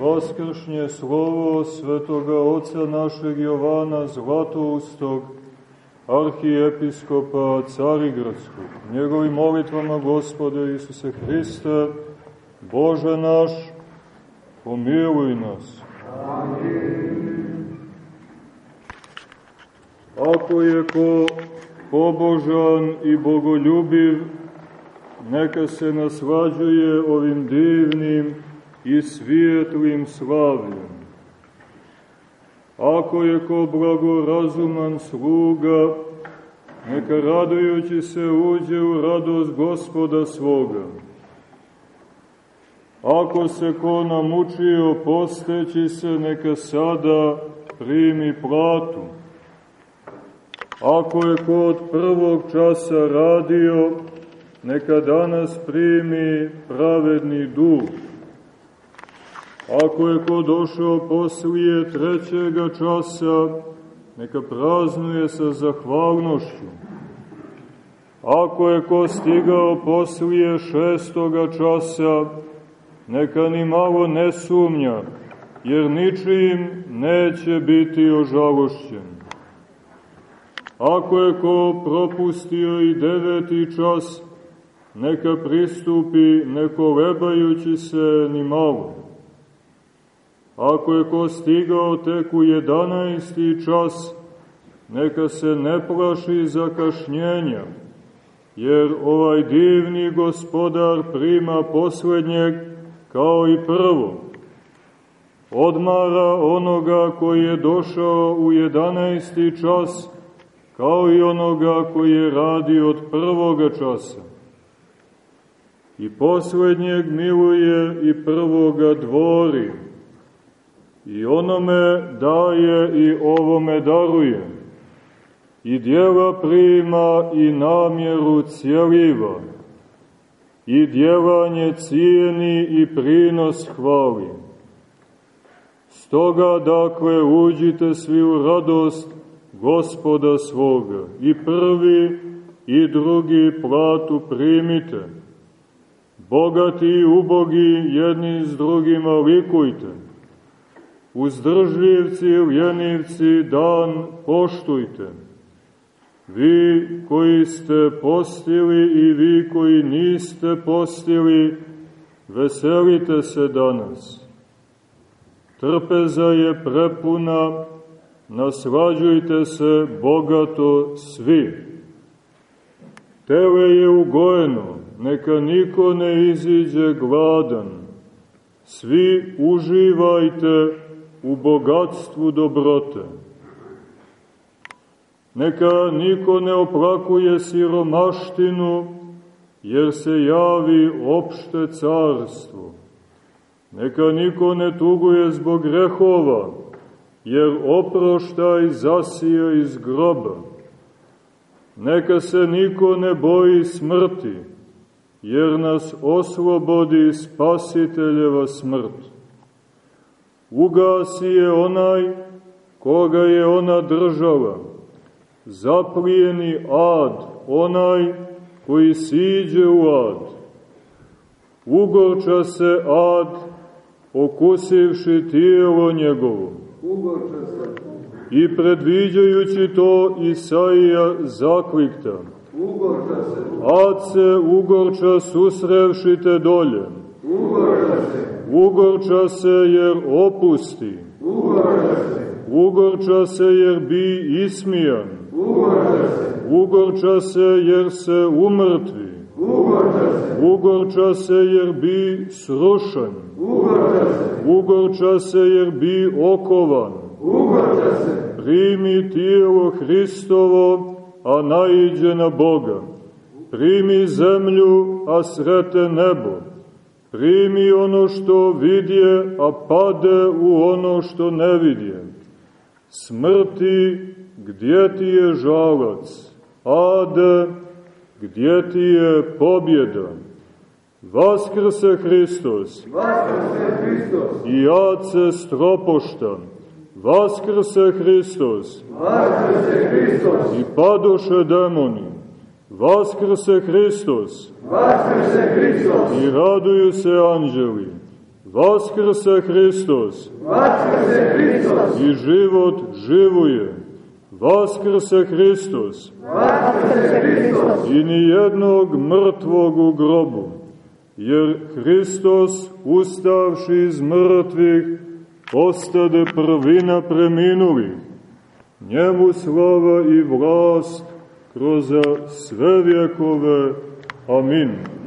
Vaskršnje slovo svetoga oca našeg Jovana Zlatoustog, arhijepiskopa Carigradskog, njegovim molitvama Gospode Isuse Hriste, Bože naš, pomiluj nas. Amin. Ako je ko pobožan i bogoljubiv, neka se naslađuje ovim divnim i svijetlim slavljem. Ako je ko blagorazuman sluga, neka radujući se uđe u radost gospoda svoga. Ako se ko namučio posteći se, neka sada primi platu. Ako je ko od prvog časa radio, neka danas primi pravedni duh. Ako je ko došao poslije trećega časa, neka praznuje sa zahvalnošću. Ako je ko stigao poslije šestoga časa, neka ni malo ne sumnja, jer ničim neće biti ožalošćen. Ako je ko propustio i deveti čas, neka pristupi ne kolebajući se ni malo. Ako je ko stigao tek u jedanajsti čas, neka se ne plaši zakašnjenja, jer ovaj divni gospodar prima poslednjeg kao i prvo. Odmara onoga koji je došao u jedanajsti čas, kao i onoga koji je radio od prvoga časa. I poslednjeg miluje i prvoga dvori, i onome daje i ovome daruje, i djela prima i namjeru cijeliva, i djelanje cijeni i prinos hvali. Stoga, dakle, uđite svi u radost gospoda svoga, i prvi i drugi platu primite. Bogati i ubogi jedni s drugima likujte. Uzdržljivci i ljenivci dan poštujte. Vi koji ste postili i vi koji niste postili, veselite se danas. Trpeza je prepuna, naslađujte se bogato svi. Tele je ugojeno, neka niko ne iziđe gladan. Svi uživajte u bogatstvu dobrote. Neka niko ne oplakuje siromaštinu, jer se javi opšte carstvo. Neka niko ne tuguje zbog grehova, jer oproštaj zasija iz groba. Neka se niko ne boji smrti, jer nas oslobodi spasiteljeva smrt. Ugasi je onaj koga je ona držala, zaplijeni ad, onaj koji siđe u ad. Ugorča se ad, okusivši tijelo njegovo I predviđajući to Isaija zaklikta. Ad se ugorča susrevšite dolje. Ugorča se jer opusti. Ugorča se jer bi ismijan. Ugorča se jer se umrtvi. Ugorča se jer bi srušen. Ugorča se jer bi okovan. Primi tijelo Hristovo, a naiđe na Boga. Primi zemlju, a srete nebo. Primi ono što vidje, a pade u ono što ne vidje. Smrti, gdje ti je žalac? Ade, gdje ti je pobjeda? Vaskrse Hristos! Vaskrse Hristos! I jace stropošta! Vaskrse Hristos! Vaskrse Hristos! I padoše demoni! Vaskrse Hristos! Vaskrse Hristos! I raduju se anđeli! Vaskrse Hristos! Vaskrse Hristos! I život živuje! Vaskrse Hristos! Vaskrse Hristos! I nijednog mrtvog u grobu, jer Hristos, ustavši iz mrtvih, postade prvina preminulih. Njemu slava i vlast kroz sve vjekove. Amin.